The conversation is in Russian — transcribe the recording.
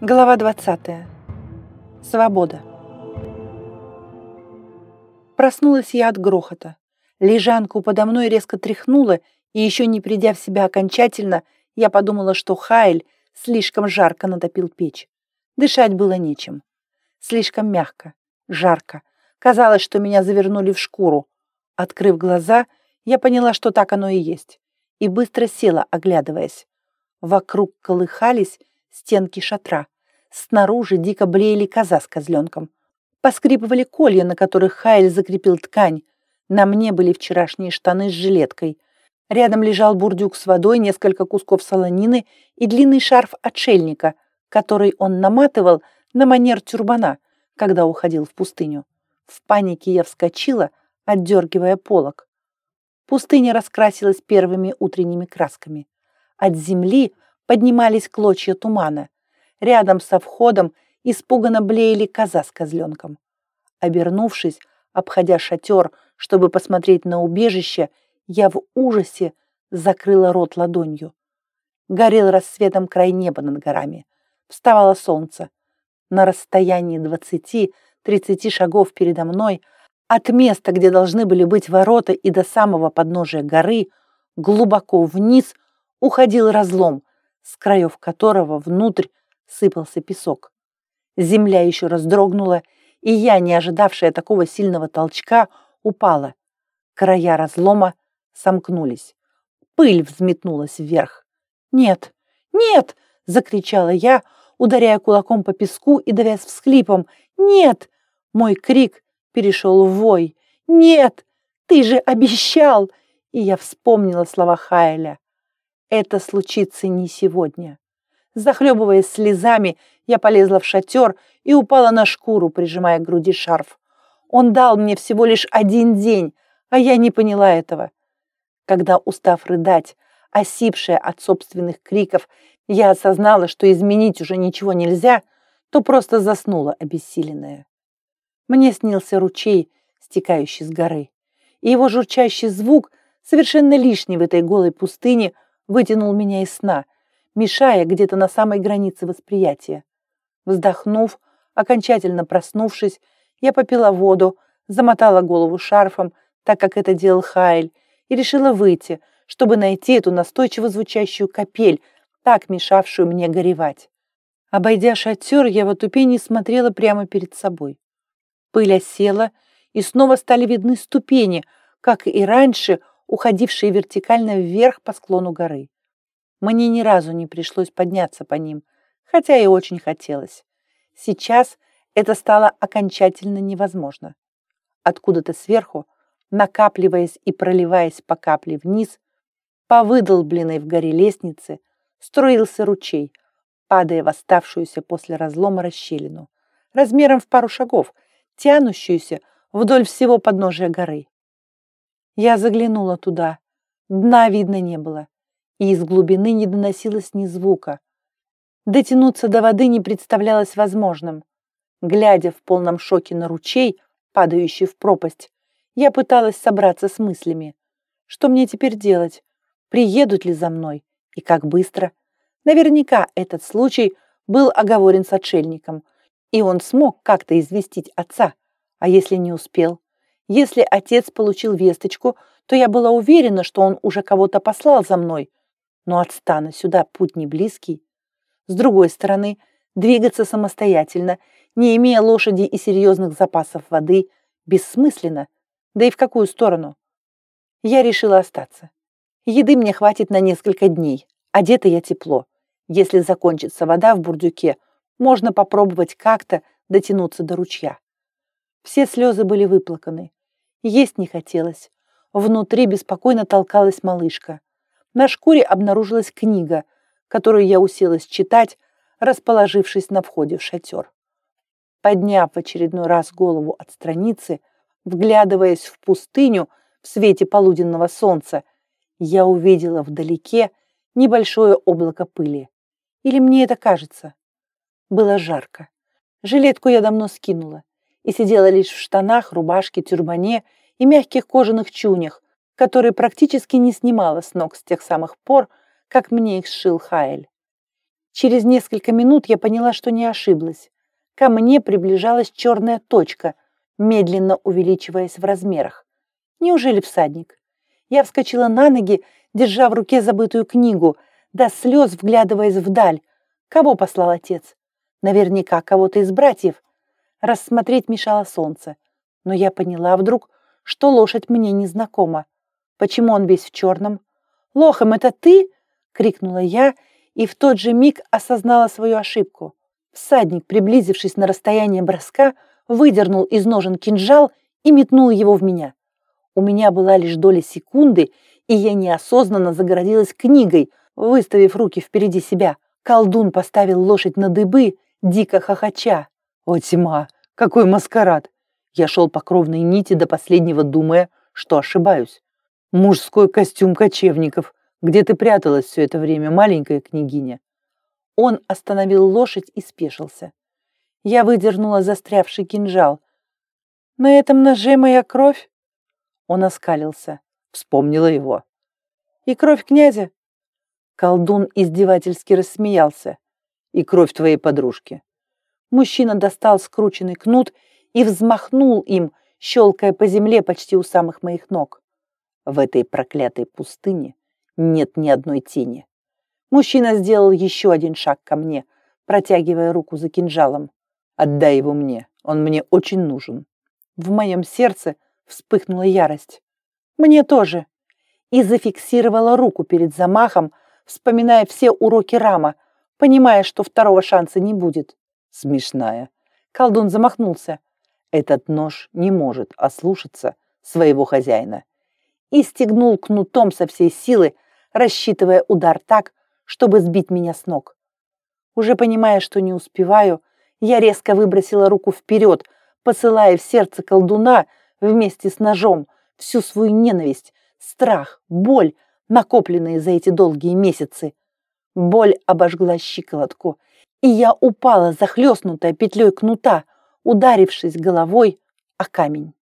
Глава 20. Свобода. Проснулась я от грохота. Лежанку подо мной резко тряхнула, и еще не придя в себя окончательно, я подумала, что Хайль слишком жарко натопил печь. Дышать было нечем. Слишком мягко, жарко. Казалось, что меня завернули в шкуру. Открыв глаза, я поняла, что так оно и есть, и быстро села, оглядываясь. Вокруг колыхались стенки шатра. Снаружи дико блеяли коза с козленком. Поскрипывали колья, на которых Хайль закрепил ткань. На мне были вчерашние штаны с жилеткой. Рядом лежал бурдюк с водой, несколько кусков солонины и длинный шарф отшельника, который он наматывал на манер тюрбана, когда уходил в пустыню. В панике я вскочила, отдергивая полог. Пустыня раскрасилась первыми утренними красками. От земли поднимались клочья тумана. Рядом со входом испуганно блеяли коза с козленком. Обернувшись, обходя шатер, чтобы посмотреть на убежище, я в ужасе закрыла рот ладонью. Горел рассветом край неба над горами. Вставало солнце. На расстоянии двадцати-тридцати шагов передо мной, от места, где должны были быть ворота и до самого подножия горы, глубоко вниз уходил разлом, с краев которого внутрь сыпался песок. Земля еще раз дрогнула, и я, не ожидавшая такого сильного толчка, упала. Края разлома сомкнулись. Пыль взметнулась вверх. «Нет! Нет!» — закричала я, ударяя кулаком по песку и давясь всхлипом. «Нет!» Мой крик перешел в вой. «Нет! Ты же обещал!» И я вспомнила слова Хайля. Это случится не сегодня. Захлебываясь слезами, я полезла в шатер и упала на шкуру, прижимая к груди шарф. Он дал мне всего лишь один день, а я не поняла этого. Когда, устав рыдать, осипшая от собственных криков, я осознала, что изменить уже ничего нельзя, то просто заснула обессиленная. Мне снился ручей, стекающий с горы, и его журчащий звук, совершенно лишний в этой голой пустыне, вытянул меня из сна, мешая где-то на самой границе восприятия. Вздохнув, окончательно проснувшись, я попила воду, замотала голову шарфом, так как это делал Хайль, и решила выйти, чтобы найти эту настойчиво звучащую капель, так мешавшую мне горевать. Обойдя шатер, я в отупении смотрела прямо перед собой. Пыль осела, и снова стали видны ступени, как и раньше уходившие вертикально вверх по склону горы. Мне ни разу не пришлось подняться по ним, хотя и очень хотелось. Сейчас это стало окончательно невозможно. Откуда-то сверху, накапливаясь и проливаясь по капле вниз, по выдолбленной в горе лестнице струился ручей, падая в оставшуюся после разлома расщелину, размером в пару шагов, тянущуюся вдоль всего подножия горы. Я заглянула туда. Дна видно не было, и из глубины не доносилось ни звука. Дотянуться до воды не представлялось возможным. Глядя в полном шоке на ручей, падающий в пропасть, я пыталась собраться с мыслями. Что мне теперь делать? Приедут ли за мной? И как быстро? Наверняка этот случай был оговорен с отшельником, и он смог как-то известить отца. А если не успел? Если отец получил весточку, то я была уверена, что он уже кого-то послал за мной. Но от стана сюда путь не близкий. С другой стороны, двигаться самостоятельно, не имея лошади и серьезных запасов воды, бессмысленно. Да и в какую сторону? Я решила остаться. Еды мне хватит на несколько дней. Одета я тепло. Если закончится вода в бурдюке, можно попробовать как-то дотянуться до ручья. Все слезы были выплаканы. Есть не хотелось. Внутри беспокойно толкалась малышка. На шкуре обнаружилась книга, которую я уселась читать, расположившись на входе в шатер. Подняв в очередной раз голову от страницы, вглядываясь в пустыню в свете полуденного солнца, я увидела вдалеке небольшое облако пыли. Или мне это кажется? Было жарко. Жилетку я давно скинула и сидела лишь в штанах, рубашке, тюрбане и мягких кожаных чунях, которые практически не снимала с ног с тех самых пор, как мне их сшил Хайль. Через несколько минут я поняла, что не ошиблась. Ко мне приближалась черная точка, медленно увеличиваясь в размерах. Неужели всадник? Я вскочила на ноги, держа в руке забытую книгу, до слез вглядываясь вдаль. Кого послал отец? Наверняка кого-то из братьев. Рассмотреть мешало солнце. Но я поняла вдруг, что лошадь мне не знакома. Почему он весь в черном? «Лохом, это ты?» — крикнула я, и в тот же миг осознала свою ошибку. Всадник, приблизившись на расстояние броска, выдернул из ножен кинжал и метнул его в меня. У меня была лишь доля секунды, и я неосознанно загородилась книгой, выставив руки впереди себя. Колдун поставил лошадь на дыбы, дико хохоча. О, тьма! Какой маскарад! Я шел по кровной нити до последнего, думая, что ошибаюсь. Мужской костюм кочевников. Где ты пряталась все это время, маленькая княгиня? Он остановил лошадь и спешился. Я выдернула застрявший кинжал. На этом ноже моя кровь. Он оскалился. Вспомнила его. И кровь князя. Колдун издевательски рассмеялся. И кровь твоей подружки. Мужчина достал скрученный кнут и взмахнул им, щелкая по земле почти у самых моих ног. В этой проклятой пустыне нет ни одной тени. Мужчина сделал еще один шаг ко мне, протягивая руку за кинжалом. «Отдай его мне, он мне очень нужен». В моем сердце вспыхнула ярость. «Мне тоже». И зафиксировала руку перед замахом, вспоминая все уроки Рама, понимая, что второго шанса не будет. Смешная. Колдун замахнулся. Этот нож не может ослушаться своего хозяина и стегнул кнутом со всей силы, рассчитывая удар так, чтобы сбить меня с ног. Уже понимая, что не успеваю, я резко выбросила руку вперед, посылая в сердце колдуна вместе с ножом всю свою ненависть, страх, боль, накопленные за эти долгие месяцы. Боль обожгла щиколотку, и я упала, захлестнутая петлей кнута, ударившись головой о камень.